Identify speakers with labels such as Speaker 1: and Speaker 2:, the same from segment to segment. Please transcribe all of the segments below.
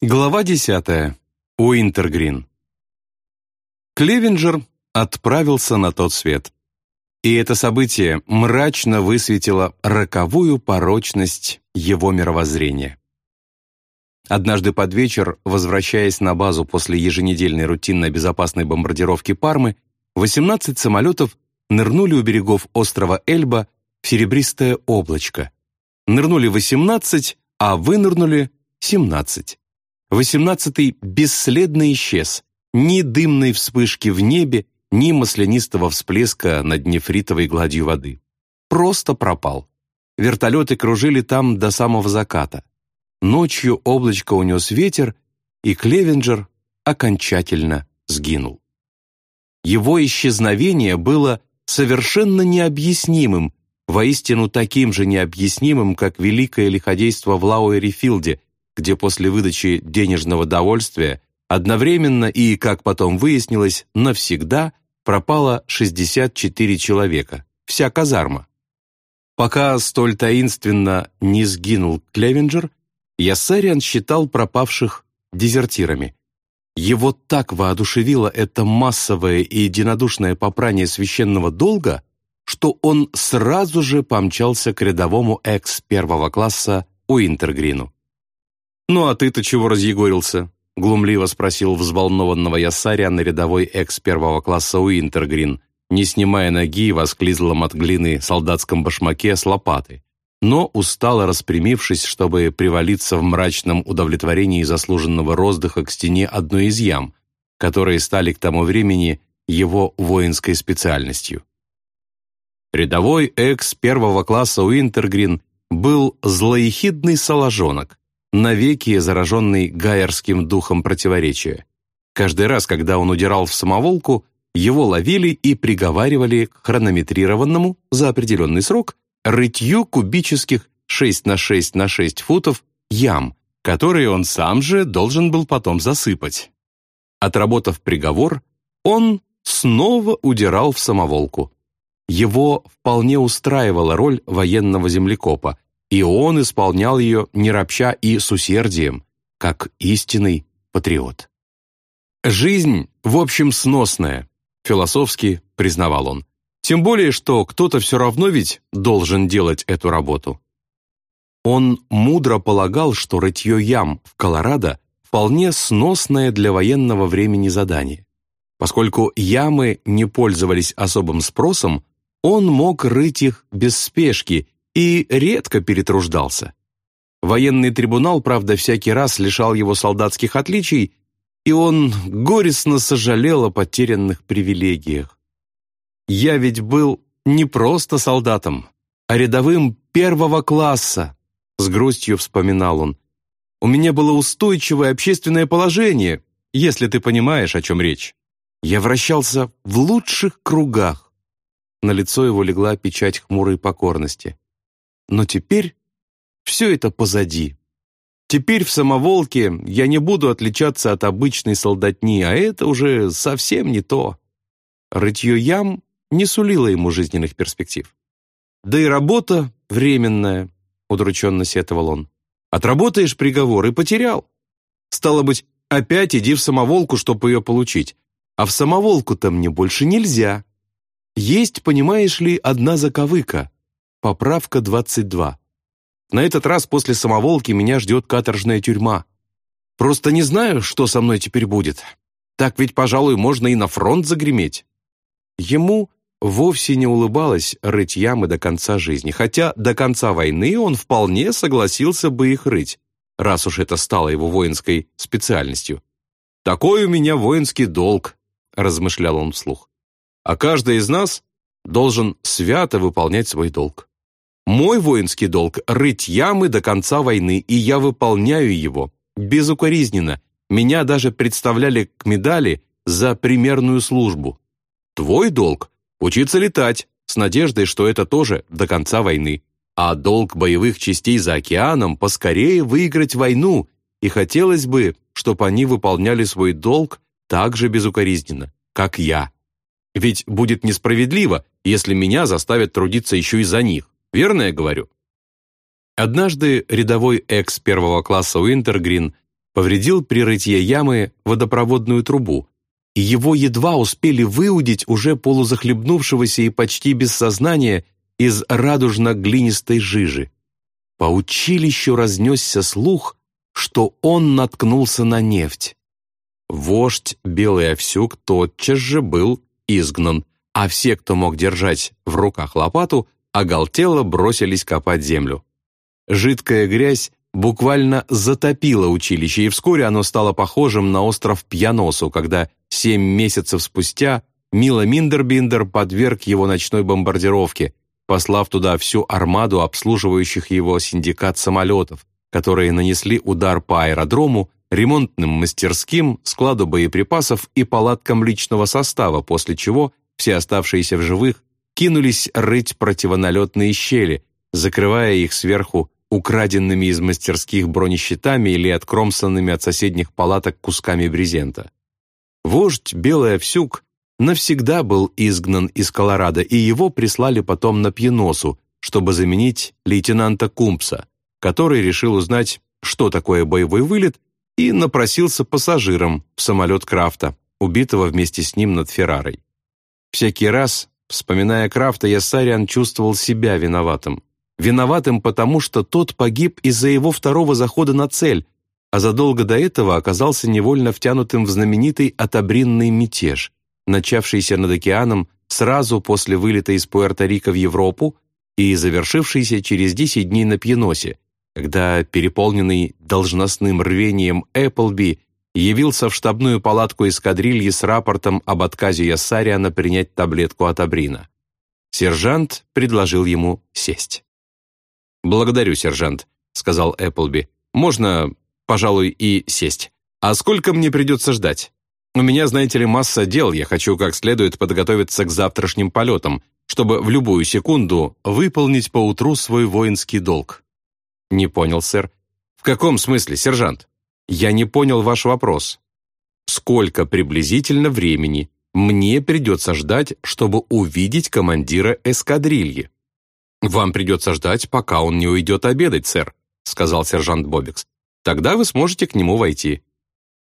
Speaker 1: Глава 10. Уинтергрин. Клевенджер отправился на тот свет. И это событие мрачно высветило роковую порочность его мировоззрения. Однажды под вечер, возвращаясь на базу после еженедельной рутинной безопасной бомбардировки Пармы, 18 самолетов нырнули у берегов острова Эльба в серебристое облачко. Нырнули 18, а вынырнули 17. Восемнадцатый бесследно исчез. Ни дымной вспышки в небе, ни маслянистого всплеска над нефритовой гладью воды. Просто пропал. Вертолеты кружили там до самого заката. Ночью облачко унес ветер, и Клевенджер окончательно сгинул. Его исчезновение было совершенно необъяснимым, воистину таким же необъяснимым, как великое лиходейство в Лауэрифилде, где после выдачи денежного довольствия одновременно и, как потом выяснилось, навсегда пропало 64 человека, вся казарма. Пока столь таинственно не сгинул Клевенджер, Яссариан считал пропавших дезертирами. Его так воодушевило это массовое и единодушное попрание священного долга, что он сразу же помчался к рядовому экс первого класса Уинтергрину. «Ну а ты-то чего разъегорился?» — глумливо спросил взволнованного Ясаря на рядовой экс первого класса Уинтергрин, не снимая ноги в осклизлом от глины солдатском башмаке с лопаты, но устало распрямившись, чтобы привалиться в мрачном удовлетворении заслуженного роздыха к стене одной из ям, которые стали к тому времени его воинской специальностью. Рядовой экс первого класса Уинтергрин был злоехидный соложонок, навеки зараженный гайерским духом противоречия. Каждый раз, когда он удирал в самоволку, его ловили и приговаривали к хронометрированному за определенный срок рытью кубических 6 на 6 на 6 футов ям, которые он сам же должен был потом засыпать. Отработав приговор, он снова удирал в самоволку. Его вполне устраивала роль военного землекопа, и он исполнял ее не ропща и с усердием, как истинный патриот. «Жизнь, в общем, сносная», — философски признавал он. «Тем более, что кто-то все равно ведь должен делать эту работу». Он мудро полагал, что рытье ям в Колорадо вполне сносное для военного времени задание. Поскольку ямы не пользовались особым спросом, он мог рыть их без спешки и редко перетруждался. Военный трибунал, правда, всякий раз лишал его солдатских отличий, и он горестно сожалел о потерянных привилегиях. «Я ведь был не просто солдатом, а рядовым первого класса», с грустью вспоминал он. «У меня было устойчивое общественное положение, если ты понимаешь, о чем речь. Я вращался в лучших кругах». На лицо его легла печать хмурой покорности. Но теперь все это позади. Теперь в самоволке я не буду отличаться от обычной солдатни, а это уже совсем не то. Рытье ям не сулило ему жизненных перспектив. Да и работа временная, удрученно сетовал он. Отработаешь приговор и потерял. Стало быть, опять иди в самоволку, чтобы ее получить. А в самоволку-то мне больше нельзя. Есть, понимаешь ли, одна заковыка. Поправка 22. На этот раз после самоволки меня ждет каторжная тюрьма. Просто не знаю, что со мной теперь будет. Так ведь, пожалуй, можно и на фронт загреметь. Ему вовсе не улыбалось рыть ямы до конца жизни, хотя до конца войны он вполне согласился бы их рыть, раз уж это стало его воинской специальностью. «Такой у меня воинский долг», — размышлял он вслух. «А каждый из нас должен свято выполнять свой долг. Мой воинский долг — рыть ямы до конца войны, и я выполняю его. Безукоризненно. Меня даже представляли к медали за примерную службу. Твой долг — учиться летать, с надеждой, что это тоже до конца войны. А долг боевых частей за океаном — поскорее выиграть войну, и хотелось бы, чтобы они выполняли свой долг так же безукоризненно, как я. Ведь будет несправедливо, если меня заставят трудиться еще и за них. Верно я говорю? Однажды рядовой экс первого класса Уинтергрин повредил при рытье ямы водопроводную трубу, и его едва успели выудить уже полузахлебнувшегося и почти без сознания из радужно-глинистой жижи. По училищу разнесся слух, что он наткнулся на нефть. Вождь Белый Овсюк тотчас же был изгнан, а все, кто мог держать в руках лопату, оголтело бросились копать землю. Жидкая грязь буквально затопила училище, и вскоре оно стало похожим на остров Пьяносу, когда семь месяцев спустя Мила Миндербиндер подверг его ночной бомбардировке, послав туда всю армаду обслуживающих его синдикат самолетов, которые нанесли удар по аэродрому, ремонтным мастерским, складу боеприпасов и палаткам личного состава, после чего все оставшиеся в живых кинулись рыть противоналетные щели, закрывая их сверху украденными из мастерских бронещитами или откромсанными от соседних палаток кусками брезента. Вождь Белый Овсюк навсегда был изгнан из Колорадо, и его прислали потом на Пьеносу, чтобы заменить лейтенанта Кумпса, который решил узнать, что такое боевой вылет, и напросился пассажиром в самолет Крафта, убитого вместе с ним над Феррарой. Всякий раз, вспоминая Крафта, Яссариан чувствовал себя виноватым. Виноватым потому, что тот погиб из-за его второго захода на цель, а задолго до этого оказался невольно втянутым в знаменитый отобринный мятеж, начавшийся над океаном сразу после вылета из Пуэрто-Рико в Европу и завершившийся через 10 дней на Пьеносе, когда переполненный должностным рвением Эпплби явился в штабную палатку эскадрильи с рапортом об отказе Яссариана принять таблетку от абрина. Сержант предложил ему сесть. «Благодарю, сержант», — сказал Эпплби. «Можно, пожалуй, и сесть. А сколько мне придется ждать? У меня, знаете ли, масса дел, я хочу как следует подготовиться к завтрашним полетам, чтобы в любую секунду выполнить поутру свой воинский долг». «Не понял, сэр». «В каком смысле, сержант?» «Я не понял ваш вопрос». «Сколько приблизительно времени мне придется ждать, чтобы увидеть командира эскадрильи?» «Вам придется ждать, пока он не уйдет обедать, сэр», сказал сержант Бобикс. «Тогда вы сможете к нему войти».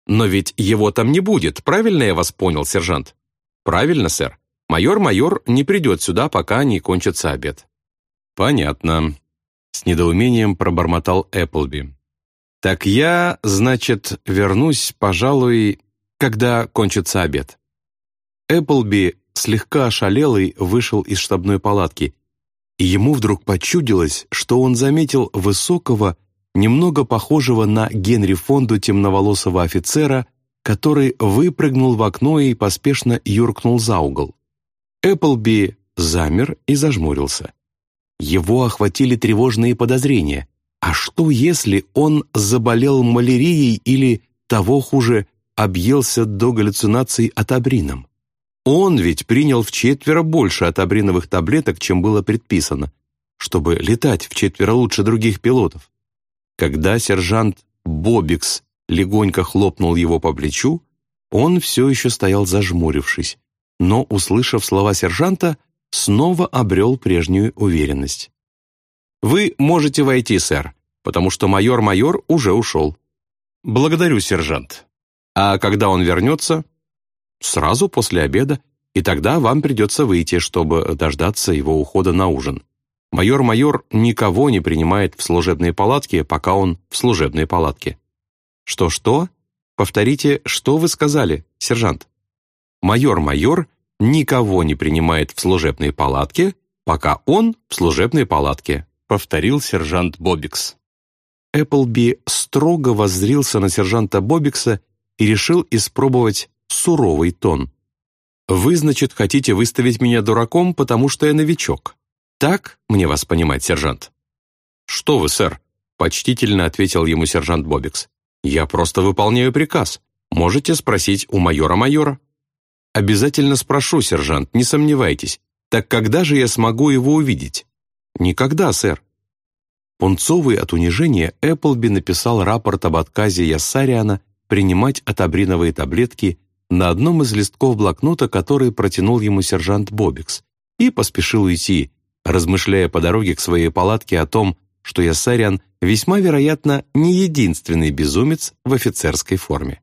Speaker 1: «Но ведь его там не будет, правильно я вас понял, сержант?» «Правильно, сэр. Майор-майор не придет сюда, пока не кончится обед». «Понятно», — с недоумением пробормотал Эпплби. «Так я, значит, вернусь, пожалуй, когда кончится обед». Эпплби, слегка ошалелый, вышел из штабной палатки и ему вдруг почудилось, что он заметил высокого, немного похожего на Генри Фонду темноволосого офицера, который выпрыгнул в окно и поспешно юркнул за угол. Эпплби замер и зажмурился. Его охватили тревожные подозрения. А что, если он заболел малярией или, того хуже, объелся до галлюцинаций атабрином? Он ведь принял в четверо больше атабриновых таблеток, чем было предписано, чтобы летать в четверо лучше других пилотов. Когда сержант Бобикс легонько хлопнул его по плечу, он все еще стоял зажмурившись, но, услышав слова сержанта, снова обрел прежнюю уверенность. «Вы можете войти, сэр, потому что майор-майор уже ушел». «Благодарю, сержант. А когда он вернется, Сразу после обеда, и тогда вам придется выйти, чтобы дождаться его ухода на ужин. Майор-майор никого не принимает в служебные палатки, пока он в служебной палатке. Что-что? Повторите, что вы сказали, сержант? Майор-майор никого не принимает в служебной палатке, пока он в служебной палатке, повторил сержант Бобикс. Эпплби строго воззрился на сержанта Бобикса и решил испробовать суровый тон. «Вы, значит, хотите выставить меня дураком, потому что я новичок. Так мне вас понимать, сержант?» «Что вы, сэр?» — почтительно ответил ему сержант Бобикс. «Я просто выполняю приказ. Можете спросить у майора-майора». «Обязательно спрошу, сержант, не сомневайтесь. Так когда же я смогу его увидеть?» «Никогда, сэр». Пунцовый от унижения Эпплби написал рапорт об отказе Яссариана принимать атабриновые таблетки на одном из листков блокнота, который протянул ему сержант Бобикс, и поспешил уйти, размышляя по дороге к своей палатке о том, что Ясариан весьма вероятно не единственный безумец в офицерской форме.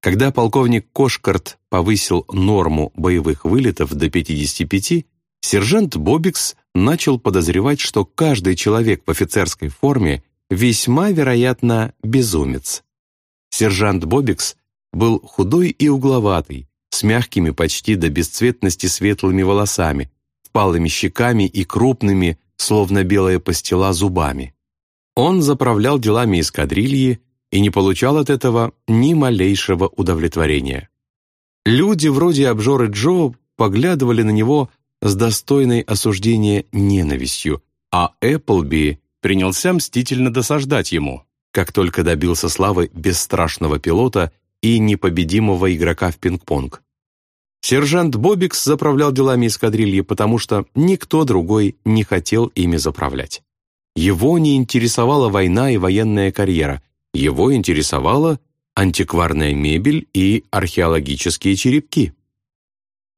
Speaker 1: Когда полковник Кошкарт повысил норму боевых вылетов до 55, сержант Бобикс начал подозревать, что каждый человек в офицерской форме весьма вероятно безумец. Сержант Бобикс был худой и угловатый, с мягкими почти до бесцветности светлыми волосами, впалыми щеками и крупными, словно белая пастила, зубами. Он заправлял делами эскадрильи и не получал от этого ни малейшего удовлетворения. Люди вроде обжоры Джо поглядывали на него с достойной осуждения ненавистью, а Эпплби принялся мстительно досаждать ему, как только добился славы бесстрашного пилота и непобедимого игрока в пинг-понг. Сержант Бобикс заправлял делами эскадрильи, потому что никто другой не хотел ими заправлять. Его не интересовала война и военная карьера, его интересовала антикварная мебель и археологические черепки.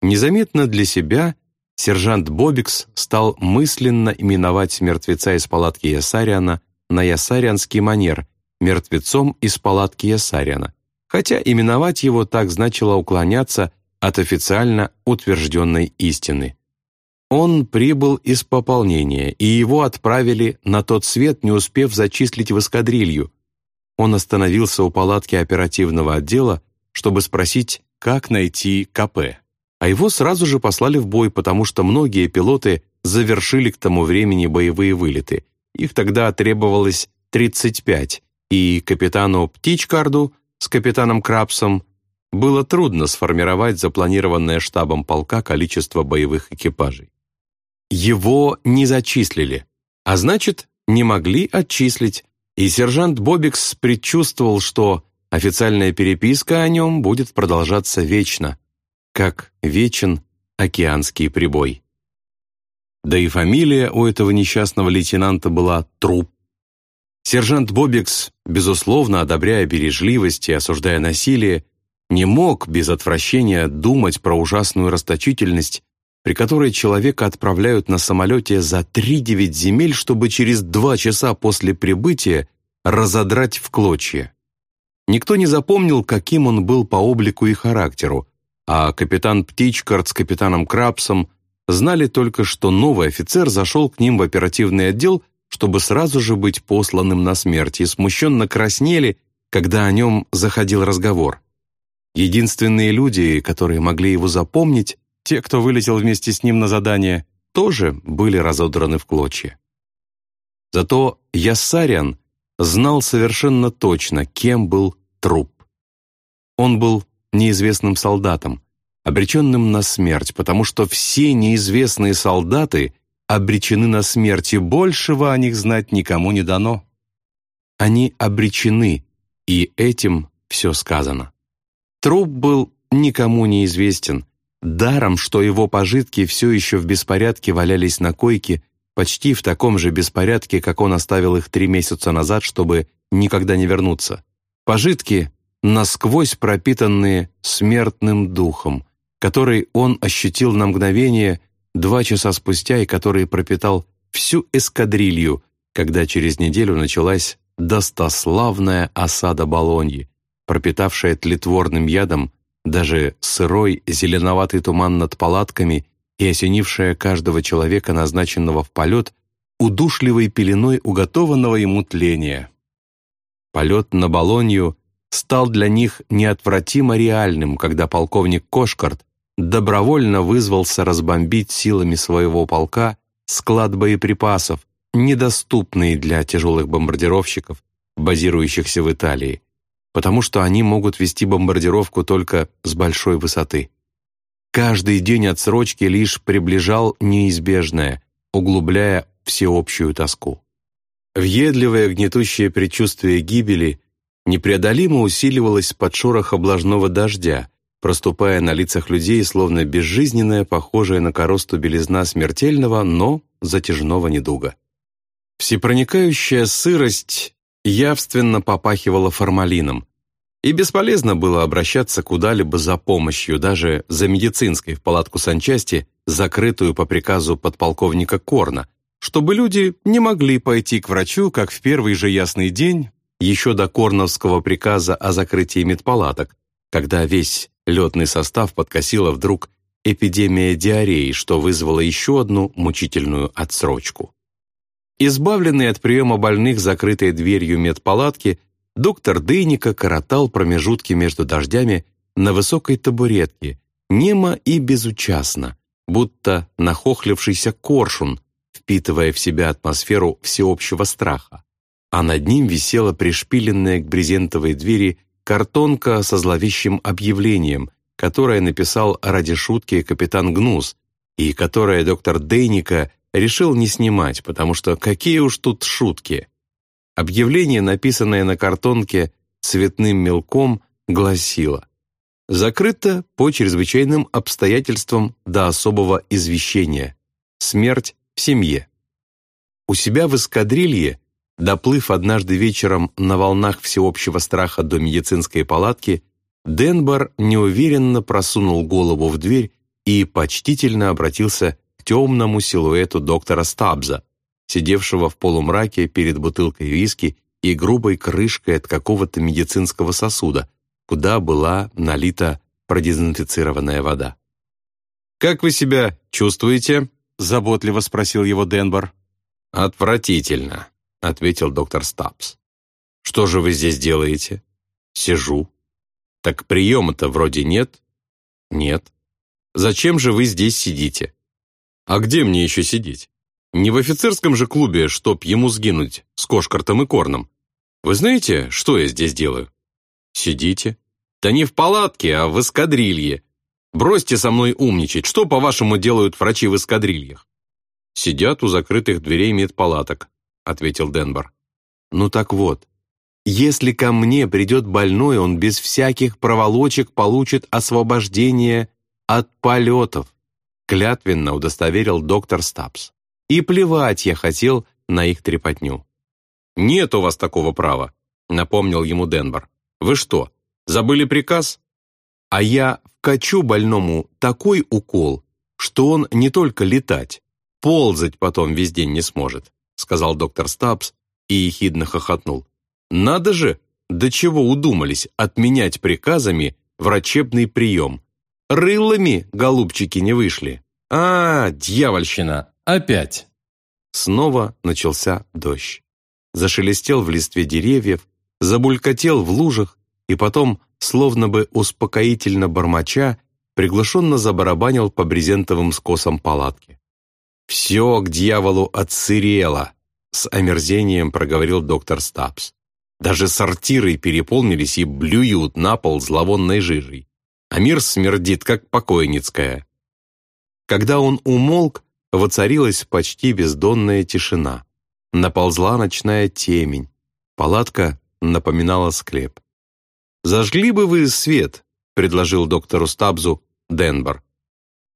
Speaker 1: Незаметно для себя сержант Бобикс стал мысленно именовать мертвеца из палатки Ясариана на ясарианский манер мертвецом из палатки Ясариана, хотя именовать его так значило уклоняться от официально утвержденной истины. Он прибыл из пополнения, и его отправили на тот свет, не успев зачислить в эскадрилью. Он остановился у палатки оперативного отдела, чтобы спросить, как найти КП. А его сразу же послали в бой, потому что многие пилоты завершили к тому времени боевые вылеты. Их тогда требовалось 35, и капитану Птичкарду с капитаном Крабсом было трудно сформировать запланированное штабом полка количество боевых экипажей. Его не зачислили, а значит, не могли отчислить, и сержант Бобикс предчувствовал, что официальная переписка о нем будет продолжаться вечно, как вечен океанский прибой. Да и фамилия у этого несчастного лейтенанта была Труп. Сержант Бобикс, безусловно, одобряя бережливость и осуждая насилие, не мог без отвращения думать про ужасную расточительность при которой человека отправляют на самолете за 3-9 земель, чтобы через два часа после прибытия разодрать в клочья. Никто не запомнил, каким он был по облику и характеру, а капитан Птичкарт с капитаном Крабсом знали только, что новый офицер зашел к ним в оперативный отдел, чтобы сразу же быть посланным на смерть, и смущенно краснели, когда о нем заходил разговор. Единственные люди, которые могли его запомнить, те, кто вылетел вместе с ним на задание, тоже были разодраны в клочья. Зато Яссариан знал совершенно точно, кем был труп. Он был неизвестным солдатом, обреченным на смерть, потому что все неизвестные солдаты обречены на смерть, и большего о них знать никому не дано. Они обречены, и этим все сказано. Труп был никому неизвестен, Даром, что его пожитки все еще в беспорядке валялись на койке, почти в таком же беспорядке, как он оставил их три месяца назад, чтобы никогда не вернуться. Пожитки, насквозь пропитанные смертным духом, который он ощутил на мгновение два часа спустя и который пропитал всю эскадрилью, когда через неделю началась достославная осада Болоньи, пропитавшая тлетворным ядом даже сырой зеленоватый туман над палатками и осенившая каждого человека, назначенного в полет, удушливой пеленой уготованного ему тления. Полет на Болонью стал для них неотвратимо реальным, когда полковник Кошкарт добровольно вызвался разбомбить силами своего полка склад боеприпасов, недоступный для тяжелых бомбардировщиков, базирующихся в Италии потому что они могут вести бомбардировку только с большой высоты. Каждый день отсрочки лишь приближал неизбежное, углубляя всеобщую тоску. Въедливое гнетущее предчувствие гибели непреодолимо усиливалось под шорох облажного дождя, проступая на лицах людей, словно безжизненная, похожая на коросту белизна смертельного, но затяжного недуга. Всепроникающая сырость явственно попахивало формалином, и бесполезно было обращаться куда-либо за помощью, даже за медицинской в палатку санчасти, закрытую по приказу подполковника Корна, чтобы люди не могли пойти к врачу, как в первый же ясный день, еще до Корновского приказа о закрытии медпалаток, когда весь летный состав подкосила вдруг эпидемия диареи, что вызвало еще одну мучительную отсрочку. Избавленный от приема больных закрытой дверью медпалатки, доктор Дейника коротал промежутки между дождями на высокой табуретке, немо и безучастно, будто нахохлившийся коршун, впитывая в себя атмосферу всеобщего страха. А над ним висела пришпиленная к брезентовой двери картонка со зловещим объявлением, которое написал ради шутки капитан Гнус, и которое доктор Дейника решил не снимать, потому что какие уж тут шутки. Объявление, написанное на картонке цветным мелком, гласило «Закрыто по чрезвычайным обстоятельствам до особого извещения. Смерть в семье». У себя в эскадрилье, доплыв однажды вечером на волнах всеобщего страха до медицинской палатки, Денбар неуверенно просунул голову в дверь и почтительно обратился к темному силуэту доктора Стабза, сидевшего в полумраке перед бутылкой виски и грубой крышкой от какого-то медицинского сосуда, куда была налита продезинфицированная вода. «Как вы себя чувствуете?» — заботливо спросил его Денбар. «Отвратительно», — ответил доктор Стабс. «Что же вы здесь делаете?» «Сижу». «Так приема-то вроде нет?» «Нет». «Зачем же вы здесь сидите?» А где мне еще сидеть? Не в офицерском же клубе, чтоб ему сгинуть с Кошкартом и Корном. Вы знаете, что я здесь делаю? Сидите. Да не в палатке, а в эскадрилье. Бросьте со мной умничать. Что, по-вашему, делают врачи в эскадрильях? Сидят у закрытых дверей медпалаток, ответил Денбар. Ну так вот, если ко мне придет больной, он без всяких проволочек получит освобождение от полетов клятвенно удостоверил доктор Стабс. И плевать я хотел на их трепотню. «Нет у вас такого права», — напомнил ему Денбор. «Вы что, забыли приказ?» «А я вкачу больному такой укол, что он не только летать, ползать потом весь день не сможет», — сказал доктор Стабс и ехидно хохотнул. «Надо же, до чего удумались отменять приказами врачебный прием, Рылами голубчики не вышли. А, дьявольщина, опять. Снова начался дождь. Зашелестел в листве деревьев, забулькотел в лужах, и потом, словно бы успокоительно бормоча, приглушенно забарабанил по брезентовым скосам палатки. «Все к дьяволу отсырело», — с омерзением проговорил доктор Стапс. «Даже сортиры переполнились и блюют на пол зловонной жижей а мир смердит, как покойницкая. Когда он умолк, воцарилась почти бездонная тишина. Наползла ночная темень. Палатка напоминала склеп. «Зажгли бы вы свет», — предложил доктору Стабзу Денбор.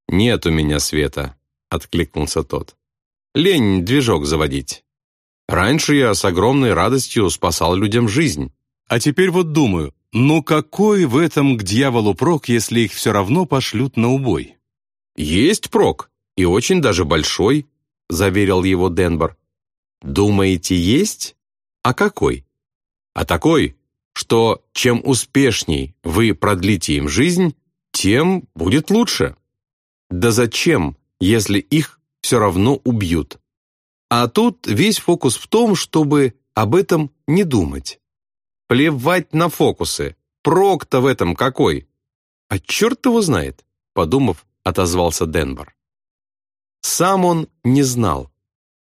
Speaker 1: «Нет у меня света», — откликнулся тот. «Лень движок заводить. Раньше я с огромной радостью спасал людям жизнь, а теперь вот думаю, ну какой в этом к дьяволу прок, если их все равно пошлют на убой? Есть прок, и очень даже большой, заверил его Денбор. Думаете, есть? А какой? А такой, что чем успешней вы продлите им жизнь, тем будет лучше. Да зачем, если их все равно убьют? А тут весь фокус в том, чтобы об этом не думать. Плевать на фокусы. Прок-то в этом какой? А черт его знает, подумав, отозвался Денбор. Сам он не знал.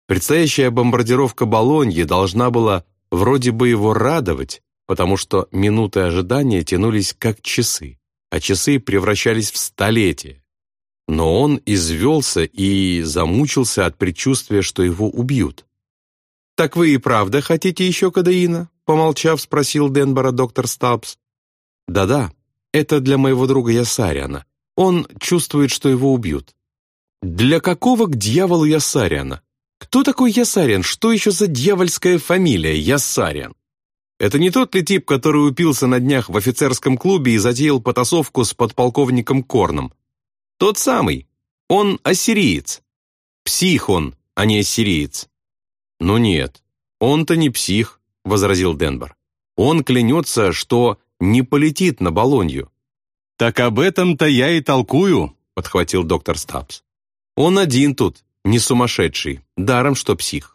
Speaker 1: Предстоящая бомбардировка Болоньи должна была вроде бы его радовать, потому что минуты ожидания тянулись как часы, а часы превращались в столетия. Но он извелся и замучился от предчувствия, что его убьют. «Так вы и правда хотите еще кадеина?» Помолчав, спросил Денбора доктор Стабс. «Да-да, это для моего друга Ясариана. Он чувствует, что его убьют». «Для какого к дьяволу Ясариана? Кто такой Ясариан? Что еще за дьявольская фамилия Ясариан?» Это не тот ли тип, который упился на днях в офицерском клубе и затеял потасовку с подполковником Корном? Тот самый. Он ассириец. Псих он, а не ассириец». «Ну нет, он-то не псих», — возразил Денбор. «Он клянется, что не полетит на Болонью». «Так об этом-то я и толкую», — подхватил доктор Стабс. «Он один тут, не сумасшедший, даром что псих».